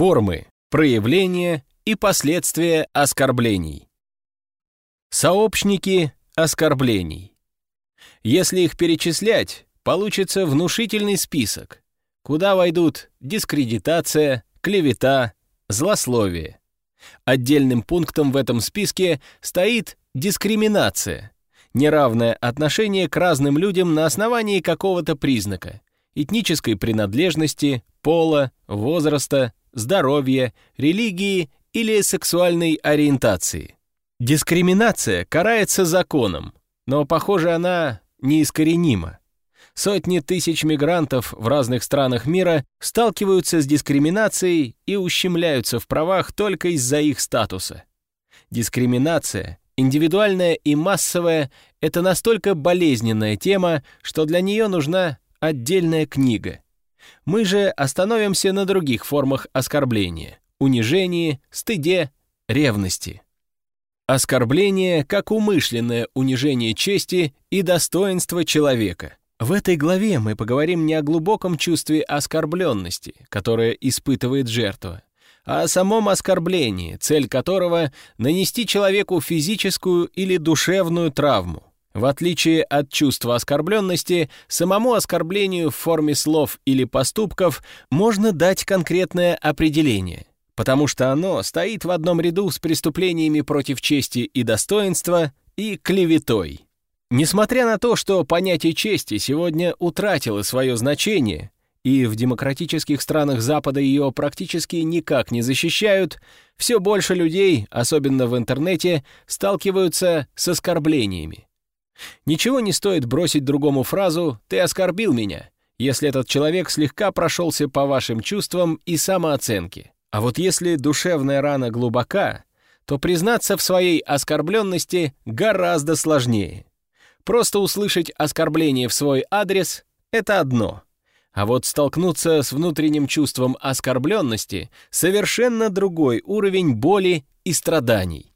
Формы, проявления и последствия оскорблений. Сообщники оскорблений. Если их перечислять, получится внушительный список, куда войдут дискредитация, клевета, злословие. Отдельным пунктом в этом списке стоит дискриминация, неравное отношение к разным людям на основании какого-то признака, этнической принадлежности, пола, возраста, здоровья, религии или сексуальной ориентации. Дискриминация карается законом, но, похоже, она неискоренима. Сотни тысяч мигрантов в разных странах мира сталкиваются с дискриминацией и ущемляются в правах только из-за их статуса. Дискриминация, индивидуальная и массовая, это настолько болезненная тема, что для нее нужна отдельная книга. Мы же остановимся на других формах оскорбления — унижении, стыде, ревности. Оскорбление как умышленное унижение чести и достоинства человека. В этой главе мы поговорим не о глубоком чувстве оскорбленности, которое испытывает жертва, а о самом оскорблении, цель которого — нанести человеку физическую или душевную травму. В отличие от чувства оскорбленности, самому оскорблению в форме слов или поступков можно дать конкретное определение, потому что оно стоит в одном ряду с преступлениями против чести и достоинства и клеветой. Несмотря на то, что понятие чести сегодня утратило свое значение, и в демократических странах Запада ее практически никак не защищают, все больше людей, особенно в интернете, сталкиваются с оскорблениями. Ничего не стоит бросить другому фразу «ты оскорбил меня», если этот человек слегка прошелся по вашим чувствам и самооценке. А вот если душевная рана глубока, то признаться в своей оскорбленности гораздо сложнее. Просто услышать оскорбление в свой адрес — это одно. А вот столкнуться с внутренним чувством оскорбленности — совершенно другой уровень боли и страданий.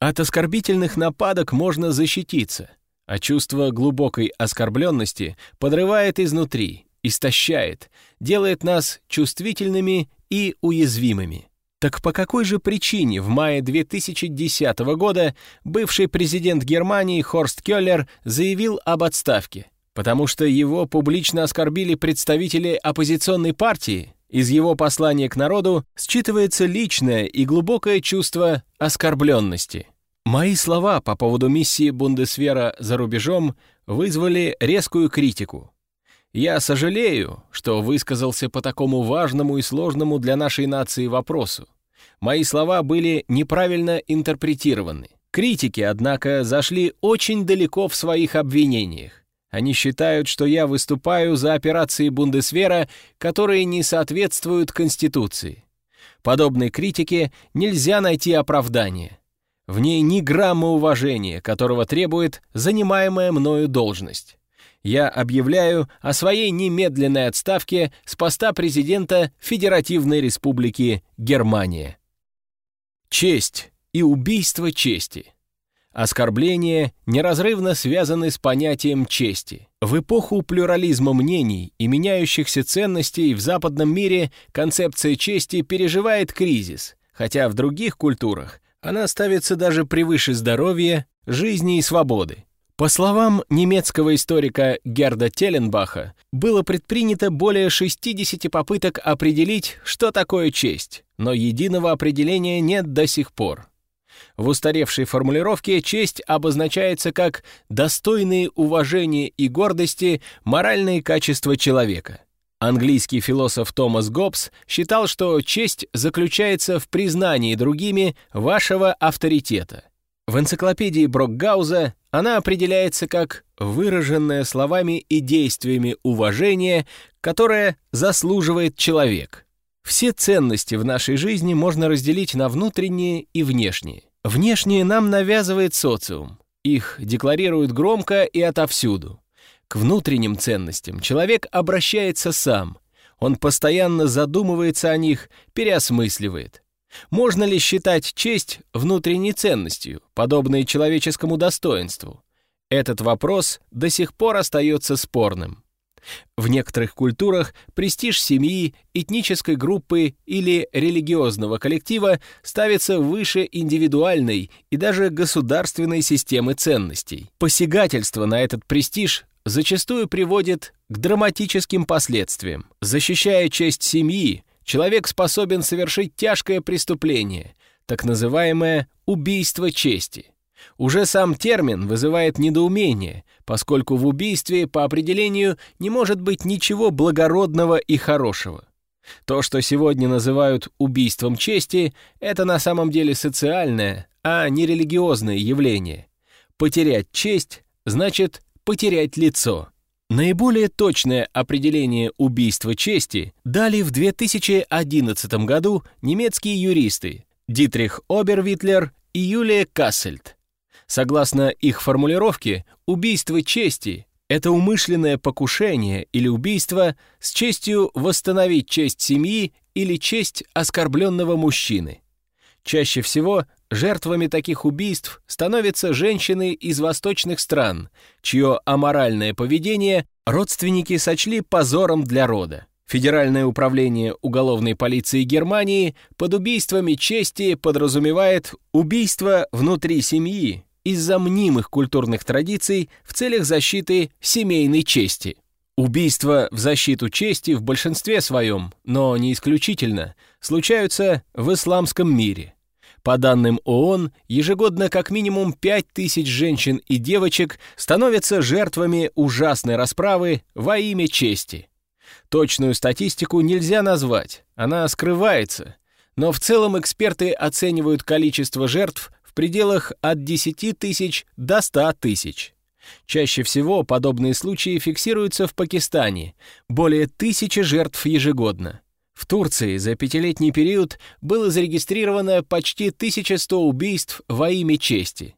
От оскорбительных нападок можно защититься, а чувство глубокой оскорбленности подрывает изнутри, истощает, делает нас чувствительными и уязвимыми. Так по какой же причине в мае 2010 года бывший президент Германии Хорст Келлер заявил об отставке? Потому что его публично оскорбили представители оппозиционной партии? Из его послания к народу считывается личное и глубокое чувство оскорбленности. Мои слова по поводу миссии Бундесвера за рубежом вызвали резкую критику. Я сожалею, что высказался по такому важному и сложному для нашей нации вопросу. Мои слова были неправильно интерпретированы. Критики, однако, зашли очень далеко в своих обвинениях. Они считают, что я выступаю за операции Бундесвера, которые не соответствуют Конституции. Подобной критике нельзя найти оправдания. В ней ни грамма уважения, которого требует занимаемая мною должность. Я объявляю о своей немедленной отставке с поста президента Федеративной Республики Германия. Честь и убийство чести. Оскорбления неразрывно связаны с понятием чести. В эпоху плюрализма мнений и меняющихся ценностей в западном мире концепция чести переживает кризис, хотя в других культурах она ставится даже превыше здоровья, жизни и свободы. По словам немецкого историка Герда Теленбаха, было предпринято более 60 попыток определить, что такое честь, но единого определения нет до сих пор. В устаревшей формулировке честь обозначается как достойные уважения и гордости моральные качества человека. Английский философ Томас Гоббс считал, что честь заключается в признании другими вашего авторитета. В энциклопедии Брокгауза она определяется как выраженное словами и действиями уважение, которое заслуживает человек. Все ценности в нашей жизни можно разделить на внутренние и внешние. Внешние нам навязывает социум. Их декларируют громко и отовсюду. К внутренним ценностям человек обращается сам. Он постоянно задумывается о них, переосмысливает. Можно ли считать честь внутренней ценностью, подобной человеческому достоинству? Этот вопрос до сих пор остается спорным. В некоторых культурах престиж семьи, этнической группы или религиозного коллектива ставится выше индивидуальной и даже государственной системы ценностей. Посягательство на этот престиж зачастую приводит к драматическим последствиям. Защищая честь семьи, человек способен совершить тяжкое преступление, так называемое убийство чести. Уже сам термин вызывает недоумение, поскольку в убийстве по определению не может быть ничего благородного и хорошего. То, что сегодня называют убийством чести, это на самом деле социальное, а не религиозное явление. Потерять честь значит потерять лицо. Наиболее точное определение убийства чести дали в 2011 году немецкие юристы Дитрих Обервитлер и Юлия Кассельт. Согласно их формулировке, убийство чести — это умышленное покушение или убийство с честью восстановить честь семьи или честь оскорбленного мужчины. Чаще всего жертвами таких убийств становятся женщины из восточных стран, чье аморальное поведение родственники сочли позором для рода. Федеральное управление уголовной полиции Германии под убийствами чести подразумевает убийство внутри семьи, из-за мнимых культурных традиций в целях защиты семейной чести. Убийства в защиту чести в большинстве своем, но не исключительно, случаются в исламском мире. По данным ООН, ежегодно как минимум 5000 женщин и девочек становятся жертвами ужасной расправы во имя чести. Точную статистику нельзя назвать, она скрывается, но в целом эксперты оценивают количество жертв пределах от 10 тысяч до 100 тысяч. Чаще всего подобные случаи фиксируются в Пакистане, более тысячи жертв ежегодно. В Турции за пятилетний период было зарегистрировано почти 1100 убийств во имя чести.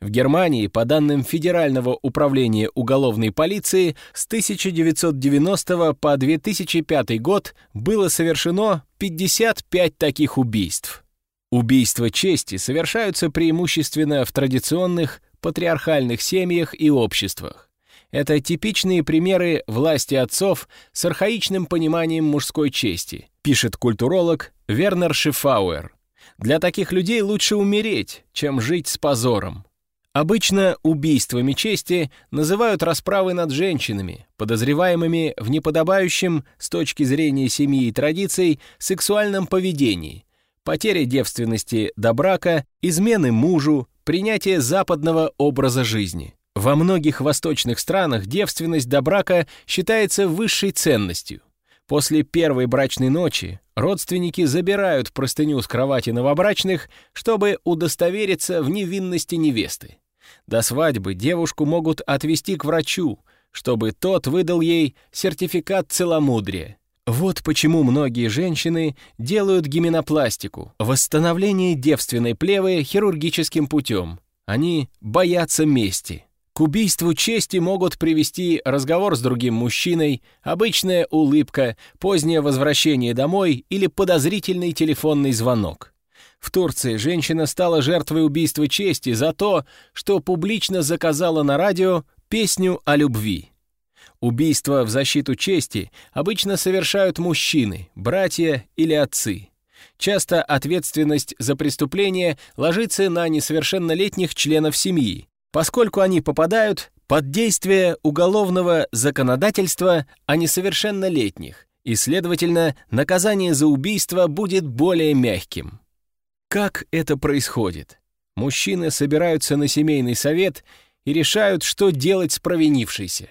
В Германии, по данным Федерального управления уголовной полиции, с 1990 по 2005 год было совершено 55 таких убийств. Убийства чести совершаются преимущественно в традиционных патриархальных семьях и обществах. Это типичные примеры власти отцов с архаичным пониманием мужской чести, пишет культуролог Вернер Шифауэр. Для таких людей лучше умереть, чем жить с позором. Обычно убийствами чести называют расправы над женщинами, подозреваемыми в неподобающем с точки зрения семьи и традиций сексуальном поведении – потеря девственности до брака, измены мужу, принятие западного образа жизни. Во многих восточных странах девственность до брака считается высшей ценностью. После первой брачной ночи родственники забирают простыню с кровати новобрачных, чтобы удостовериться в невинности невесты. До свадьбы девушку могут отвезти к врачу, чтобы тот выдал ей сертификат целомудрия. Вот почему многие женщины делают гименопластику, восстановление девственной плевы хирургическим путем. Они боятся мести. К убийству чести могут привести разговор с другим мужчиной, обычная улыбка, позднее возвращение домой или подозрительный телефонный звонок. В Турции женщина стала жертвой убийства чести за то, что публично заказала на радио песню о любви. Убийства в защиту чести обычно совершают мужчины, братья или отцы. Часто ответственность за преступление ложится на несовершеннолетних членов семьи, поскольку они попадают под действие уголовного законодательства о несовершеннолетних, и, следовательно, наказание за убийство будет более мягким. Как это происходит? Мужчины собираются на семейный совет и решают, что делать с провинившейся.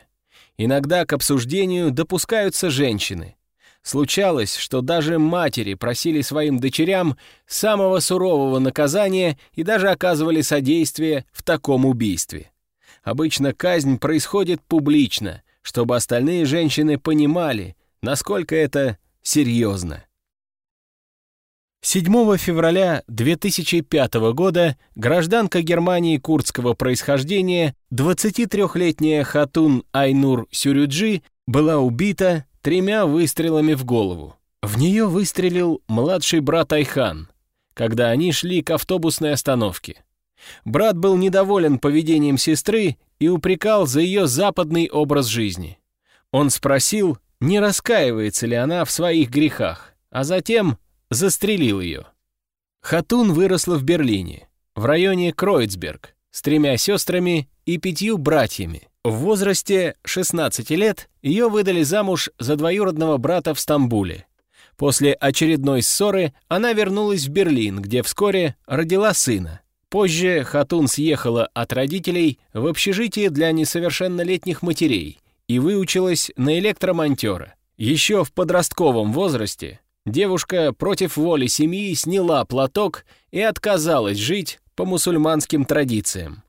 Иногда к обсуждению допускаются женщины. Случалось, что даже матери просили своим дочерям самого сурового наказания и даже оказывали содействие в таком убийстве. Обычно казнь происходит публично, чтобы остальные женщины понимали, насколько это серьезно. 7 февраля 2005 года гражданка Германии курдского происхождения, 23-летняя Хатун Айнур Сюрюджи, была убита тремя выстрелами в голову. В нее выстрелил младший брат Айхан, когда они шли к автобусной остановке. Брат был недоволен поведением сестры и упрекал за ее западный образ жизни. Он спросил, не раскаивается ли она в своих грехах, а затем застрелил ее. Хатун выросла в Берлине, в районе Кройцберг, с тремя сестрами и пятью братьями. В возрасте 16 лет ее выдали замуж за двоюродного брата в Стамбуле. После очередной ссоры она вернулась в Берлин, где вскоре родила сына. Позже Хатун съехала от родителей в общежитие для несовершеннолетних матерей и выучилась на электромонтера. Еще в подростковом возрасте девушка против воли семьи сняла платок и отказалась жить по мусульманским традициям.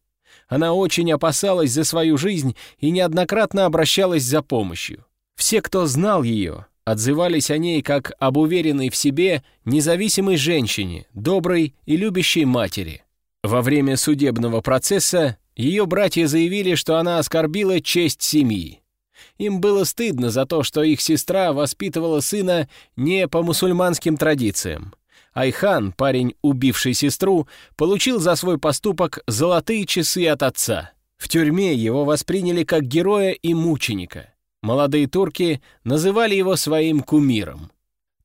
Она очень опасалась за свою жизнь и неоднократно обращалась за помощью. Все, кто знал ее, отзывались о ней как об уверенной в себе, независимой женщине, доброй и любящей матери. Во время судебного процесса ее братья заявили, что она оскорбила честь семьи. Им было стыдно за то, что их сестра воспитывала сына не по мусульманским традициям. Айхан, парень, убивший сестру, получил за свой поступок золотые часы от отца. В тюрьме его восприняли как героя и мученика. Молодые турки называли его своим кумиром.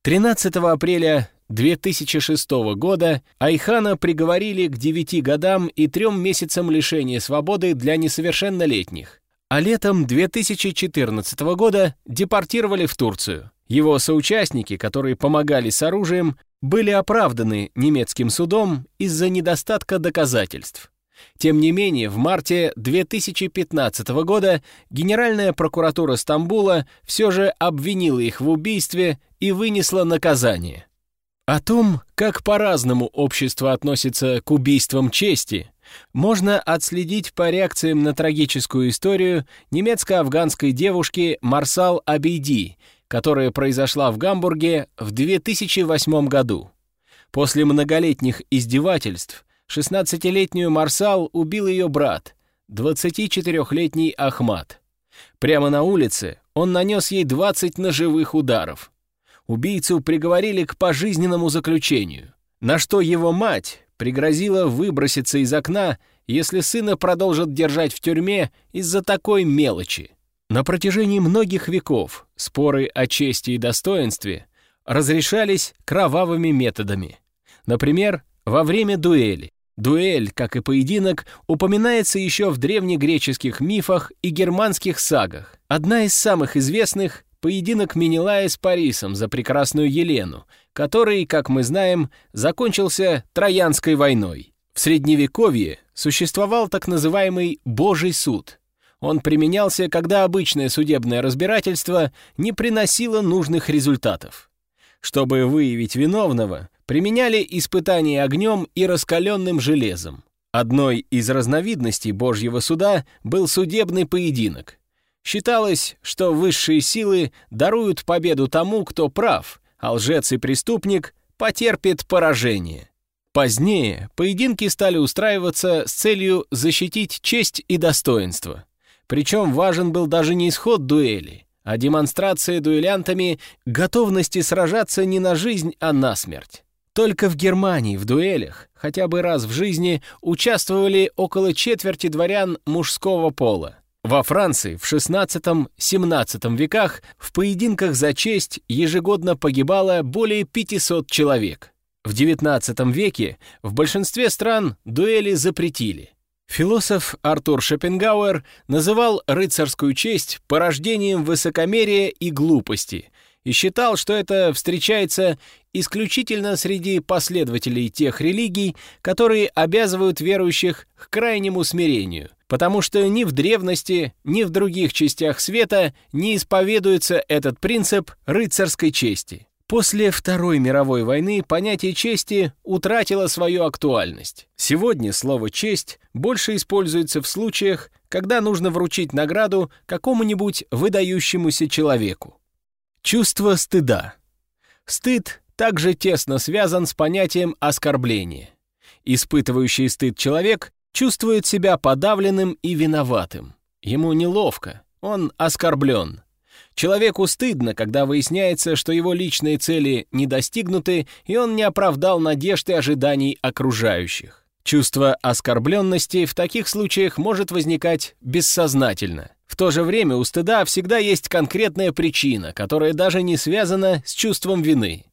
13 апреля 2006 года Айхана приговорили к 9 годам и 3 месяцам лишения свободы для несовершеннолетних, а летом 2014 года депортировали в Турцию. Его соучастники, которые помогали с оружием, были оправданы немецким судом из-за недостатка доказательств. Тем не менее, в марте 2015 года Генеральная прокуратура Стамбула все же обвинила их в убийстве и вынесла наказание. О том, как по-разному общество относится к убийствам чести, можно отследить по реакциям на трагическую историю немецко-афганской девушки Марсал Абейди, которая произошла в Гамбурге в 2008 году. После многолетних издевательств 16-летнюю Марсал убил ее брат, 24-летний Ахмат. Прямо на улице он нанес ей 20 ножевых ударов убийцу приговорили к пожизненному заключению, на что его мать пригрозила выброситься из окна, если сына продолжат держать в тюрьме из-за такой мелочи. На протяжении многих веков споры о чести и достоинстве разрешались кровавыми методами. Например, во время дуэли. Дуэль, как и поединок, упоминается еще в древнегреческих мифах и германских сагах. Одна из самых известных поединок Менелая с Парисом за прекрасную Елену, который, как мы знаем, закончился Троянской войной. В Средневековье существовал так называемый «Божий суд». Он применялся, когда обычное судебное разбирательство не приносило нужных результатов. Чтобы выявить виновного, применяли испытания огнем и раскаленным железом. Одной из разновидностей Божьего суда был судебный поединок. Считалось, что высшие силы даруют победу тому, кто прав, а лжец и преступник потерпит поражение. Позднее поединки стали устраиваться с целью защитить честь и достоинство. Причем важен был даже не исход дуэли, а демонстрация дуэлянтами готовности сражаться не на жизнь, а на смерть. Только в Германии в дуэлях хотя бы раз в жизни участвовали около четверти дворян мужского пола. Во Франции в XVI-XVII веках в поединках за честь ежегодно погибало более 500 человек. В XIX веке в большинстве стран дуэли запретили. Философ Артур Шопенгауэр называл рыцарскую честь порождением высокомерия и глупости и считал, что это встречается исключительно среди последователей тех религий, которые обязывают верующих к крайнему смирению, потому что ни в древности, ни в других частях света не исповедуется этот принцип рыцарской чести. После Второй мировой войны понятие чести утратило свою актуальность. Сегодня слово «честь» больше используется в случаях, когда нужно вручить награду какому-нибудь выдающемуся человеку. Чувство стыда. Стыд также тесно связан с понятием оскорбления. Испытывающий стыд человек чувствует себя подавленным и виноватым. Ему неловко, он оскорблен. Человеку стыдно, когда выясняется, что его личные цели не достигнуты, и он не оправдал надежд и ожиданий окружающих. Чувство оскорбленности в таких случаях может возникать бессознательно. В то же время у стыда всегда есть конкретная причина, которая даже не связана с чувством вины.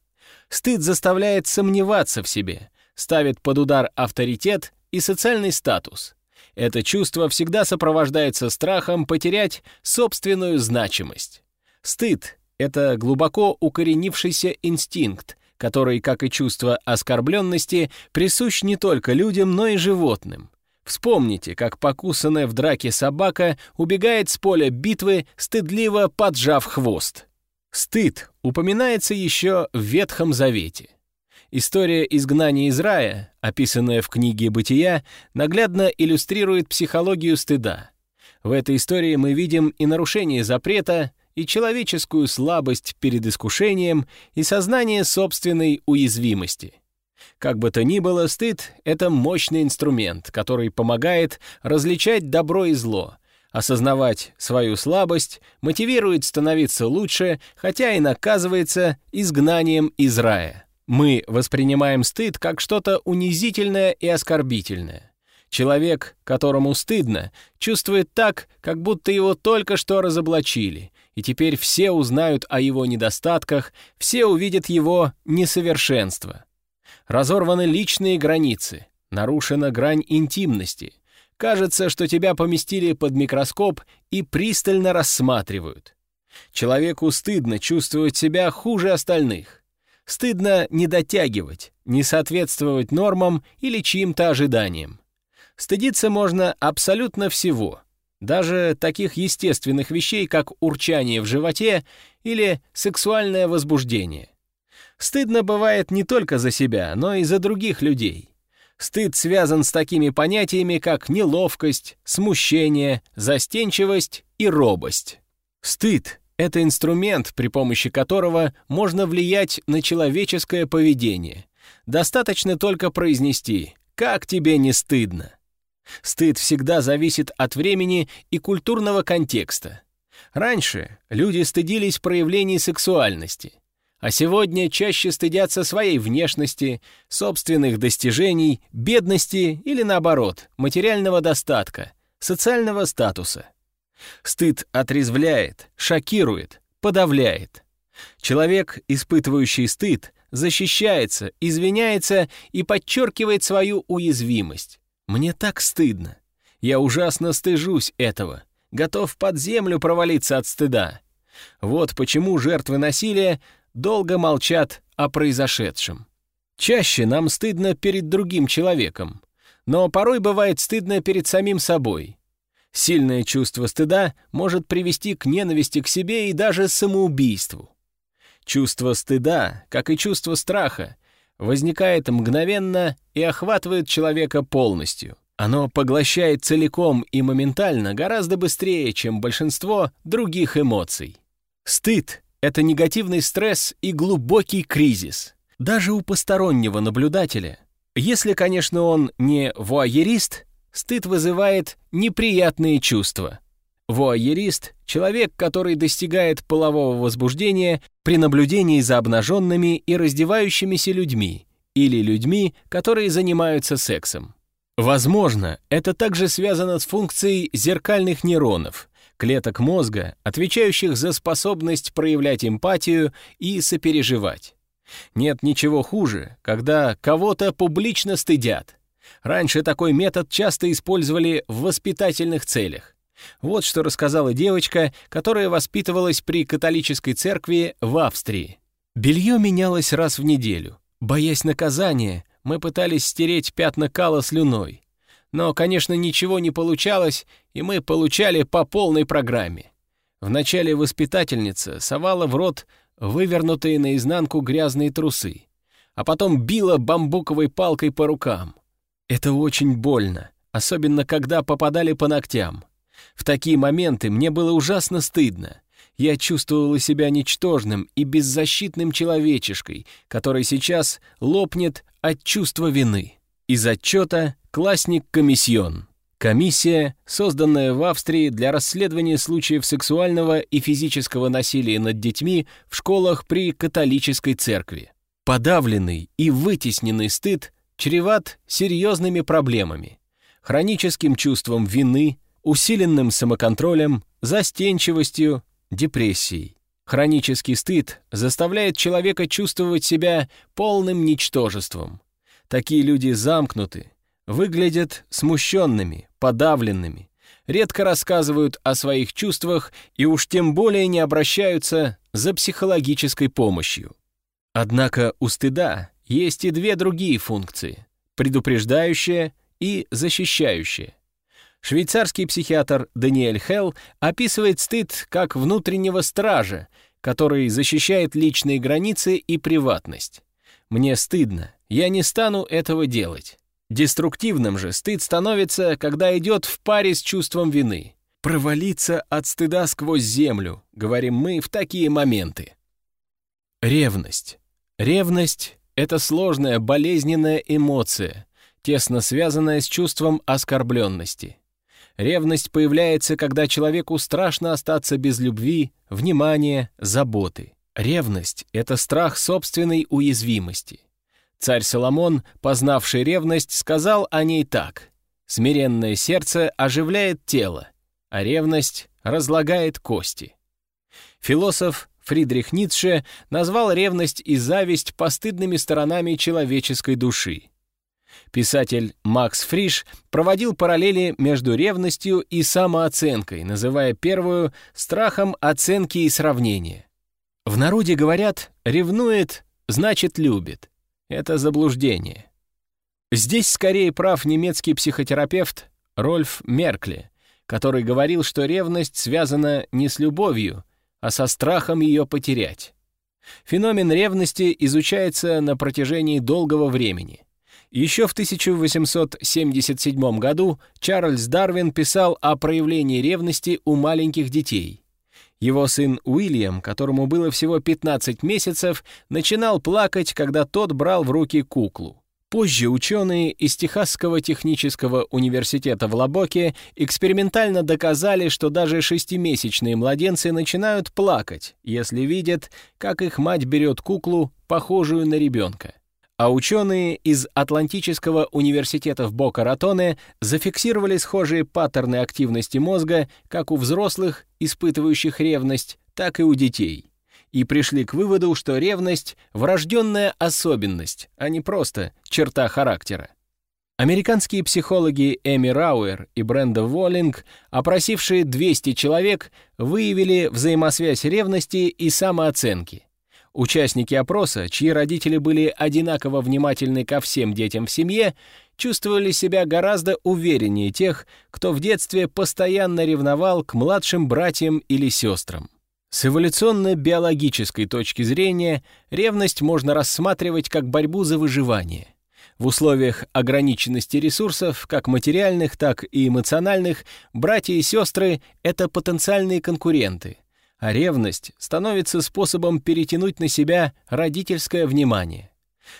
Стыд заставляет сомневаться в себе, ставит под удар авторитет и социальный статус. Это чувство всегда сопровождается страхом потерять собственную значимость. Стыд — это глубоко укоренившийся инстинкт, который, как и чувство оскорбленности, присущ не только людям, но и животным. Вспомните, как покусанная в драке собака убегает с поля битвы, стыдливо поджав хвост. Стыд упоминается еще в Ветхом Завете. История изгнания из рая, описанная в книге «Бытия», наглядно иллюстрирует психологию стыда. В этой истории мы видим и нарушение запрета, и человеческую слабость перед искушением, и сознание собственной уязвимости. Как бы то ни было, стыд — это мощный инструмент, который помогает различать добро и зло, осознавать свою слабость, мотивирует становиться лучше, хотя и наказывается изгнанием из рая. Мы воспринимаем стыд как что-то унизительное и оскорбительное. Человек, которому стыдно, чувствует так, как будто его только что разоблачили, и теперь все узнают о его недостатках, все увидят его несовершенство. Разорваны личные границы, нарушена грань интимности. Кажется, что тебя поместили под микроскоп и пристально рассматривают. Человеку стыдно чувствовать себя хуже остальных. Стыдно не дотягивать, не соответствовать нормам или чьим-то ожиданиям. Стыдиться можно абсолютно всего, даже таких естественных вещей, как урчание в животе или сексуальное возбуждение. Стыдно бывает не только за себя, но и за других людей. Стыд связан с такими понятиями, как неловкость, смущение, застенчивость и робость. Стыд это инструмент, при помощи которого можно влиять на человеческое поведение. Достаточно только произнести «как тебе не стыдно?». Стыд всегда зависит от времени и культурного контекста. Раньше люди стыдились проявлений сексуальности, а сегодня чаще стыдятся своей внешности, собственных достижений, бедности или, наоборот, материального достатка, социального статуса. Стыд отрезвляет, шокирует, подавляет. Человек, испытывающий стыд, защищается, извиняется и подчеркивает свою уязвимость. «Мне так стыдно. Я ужасно стыжусь этого. Готов под землю провалиться от стыда». Вот почему жертвы насилия долго молчат о произошедшем. Чаще нам стыдно перед другим человеком, но порой бывает стыдно перед самим собой. Сильное чувство стыда может привести к ненависти к себе и даже самоубийству. Чувство стыда, как и чувство страха, возникает мгновенно и охватывает человека полностью. Оно поглощает целиком и моментально гораздо быстрее, чем большинство других эмоций. Стыд — это негативный стресс и глубокий кризис. Даже у постороннего наблюдателя, если, конечно, он не вуайерист, стыд вызывает неприятные чувства. Вуайерист — человек, который достигает полового возбуждения при наблюдении за обнаженными и раздевающимися людьми или людьми, которые занимаются сексом. Возможно, это также связано с функцией зеркальных нейронов, клеток мозга, отвечающих за способность проявлять эмпатию и сопереживать. Нет ничего хуже, когда кого-то публично стыдят, Раньше такой метод часто использовали в воспитательных целях. Вот что рассказала девочка, которая воспитывалась при католической церкви в Австрии. Белье менялось раз в неделю. Боясь наказания, мы пытались стереть пятна кала слюной. Но, конечно, ничего не получалось, и мы получали по полной программе. Вначале воспитательница совала в рот вывернутые наизнанку грязные трусы, а потом била бамбуковой палкой по рукам. Это очень больно, особенно когда попадали по ногтям. В такие моменты мне было ужасно стыдно. Я чувствовала себя ничтожным и беззащитным человечешкой, который сейчас лопнет от чувства вины. Из отчета «Классник комиссион». Комиссия, созданная в Австрии для расследования случаев сексуального и физического насилия над детьми в школах при католической церкви. Подавленный и вытесненный стыд чреват серьезными проблемами, хроническим чувством вины, усиленным самоконтролем, застенчивостью, депрессией. Хронический стыд заставляет человека чувствовать себя полным ничтожеством. Такие люди замкнуты, выглядят смущенными, подавленными, редко рассказывают о своих чувствах и уж тем более не обращаются за психологической помощью. Однако у стыда есть и две другие функции – предупреждающая и защищающая. Швейцарский психиатр Даниэль Хелл описывает стыд как внутреннего стража, который защищает личные границы и приватность. Мне стыдно, я не стану этого делать. Деструктивным же стыд становится, когда идет в паре с чувством вины. «Провалиться от стыда сквозь землю», — говорим мы в такие моменты. Ревность. Ревность — это сложная, болезненная эмоция, тесно связанная с чувством оскорбленности. Ревность появляется, когда человеку страшно остаться без любви, внимания, заботы. Ревность — это страх собственной уязвимости. Царь Соломон, познавший ревность, сказал о ней так. «Смиренное сердце оживляет тело, а ревность разлагает кости». Философ Фридрих Ницше назвал ревность и зависть постыдными сторонами человеческой души. Писатель Макс Фриш проводил параллели между ревностью и самооценкой, называя первую страхом оценки и сравнения. В народе говорят «ревнует, значит любит». Это заблуждение. Здесь скорее прав немецкий психотерапевт Рольф Меркли, который говорил, что ревность связана не с любовью, а со страхом ее потерять. Феномен ревности изучается на протяжении долгого времени. Еще в 1877 году Чарльз Дарвин писал о проявлении ревности у маленьких детей. Его сын Уильям, которому было всего 15 месяцев, начинал плакать, когда тот брал в руки куклу. Позже ученые из Техасского технического университета в Лабоке экспериментально доказали, что даже шестимесячные младенцы начинают плакать, если видят, как их мать берет куклу, похожую на ребенка а ученые из Атлантического университета в Бока-Ратоне зафиксировали схожие паттерны активности мозга как у взрослых, испытывающих ревность, так и у детей. И пришли к выводу, что ревность — врожденная особенность, а не просто черта характера. Американские психологи Эми Рауэр и Бренда Воллинг, опросившие 200 человек, выявили взаимосвязь ревности и самооценки. Участники опроса, чьи родители были одинаково внимательны ко всем детям в семье, чувствовали себя гораздо увереннее тех, кто в детстве постоянно ревновал к младшим братьям или сестрам. С эволюционно-биологической точки зрения ревность можно рассматривать как борьбу за выживание. В условиях ограниченности ресурсов, как материальных, так и эмоциональных, братья и сестры — это потенциальные конкуренты — а ревность становится способом перетянуть на себя родительское внимание.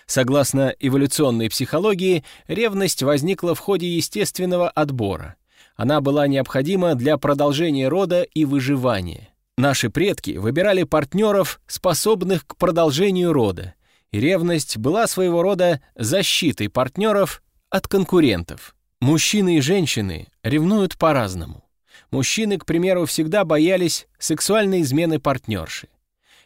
Согласно эволюционной психологии, ревность возникла в ходе естественного отбора. Она была необходима для продолжения рода и выживания. Наши предки выбирали партнеров, способных к продолжению рода, и ревность была своего рода защитой партнеров от конкурентов. Мужчины и женщины ревнуют по-разному мужчины, к примеру, всегда боялись сексуальной измены партнерши.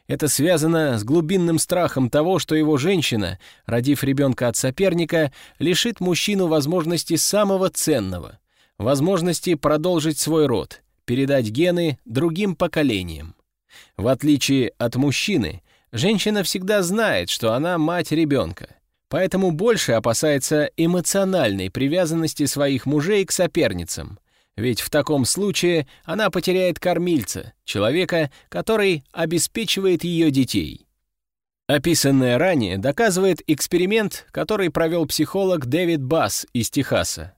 Это связано с глубинным страхом того, что его женщина, родив ребенка от соперника, лишит мужчину возможности самого ценного — возможности продолжить свой род, передать гены другим поколениям. В отличие от мужчины, женщина всегда знает, что она мать ребенка, поэтому больше опасается эмоциональной привязанности своих мужей к соперницам — ведь в таком случае она потеряет кормильца, человека, который обеспечивает ее детей. Описанное ранее доказывает эксперимент, который провел психолог Дэвид Басс из Техаса.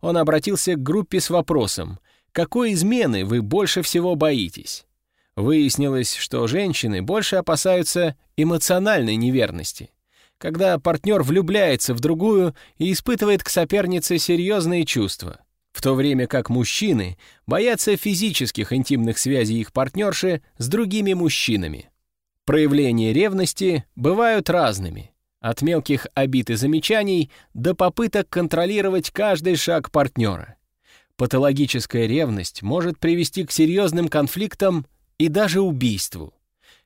Он обратился к группе с вопросом «Какой измены вы больше всего боитесь?» Выяснилось, что женщины больше опасаются эмоциональной неверности, когда партнер влюбляется в другую и испытывает к сопернице серьезные чувства — в то время как мужчины боятся физических интимных связей их партнерши с другими мужчинами. Проявления ревности бывают разными, от мелких обид и замечаний до попыток контролировать каждый шаг партнера. Патологическая ревность может привести к серьезным конфликтам и даже убийству.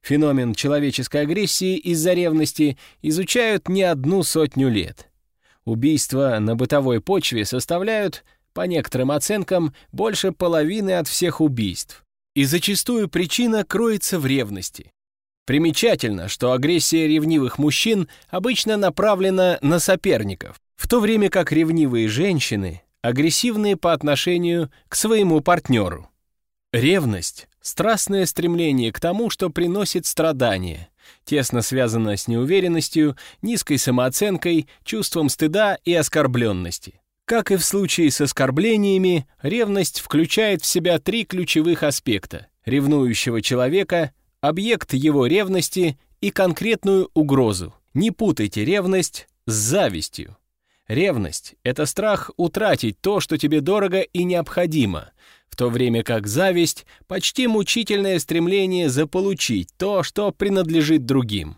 Феномен человеческой агрессии из-за ревности изучают не одну сотню лет. Убийства на бытовой почве составляют, по некоторым оценкам, больше половины от всех убийств. И зачастую причина кроется в ревности. Примечательно, что агрессия ревнивых мужчин обычно направлена на соперников, в то время как ревнивые женщины агрессивные по отношению к своему партнеру. Ревность — страстное стремление к тому, что приносит страдания, тесно связано с неуверенностью, низкой самооценкой, чувством стыда и оскорбленности. Как и в случае с оскорблениями, ревность включает в себя три ключевых аспекта — ревнующего человека, объект его ревности и конкретную угрозу. Не путайте ревность с завистью. Ревность — это страх утратить то, что тебе дорого и необходимо, в то время как зависть — почти мучительное стремление заполучить то, что принадлежит другим.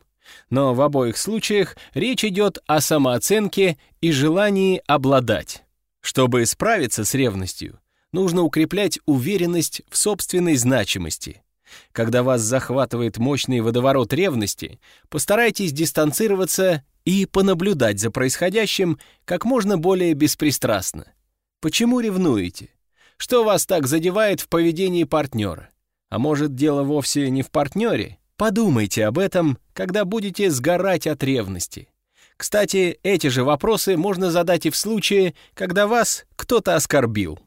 Но в обоих случаях речь идет о самооценке и желании обладать. Чтобы справиться с ревностью, нужно укреплять уверенность в собственной значимости. Когда вас захватывает мощный водоворот ревности, постарайтесь дистанцироваться и понаблюдать за происходящим как можно более беспристрастно. Почему ревнуете? Что вас так задевает в поведении партнера? А может, дело вовсе не в партнере? Подумайте об этом, когда будете сгорать от ревности. Кстати, эти же вопросы можно задать и в случае, когда вас кто-то оскорбил.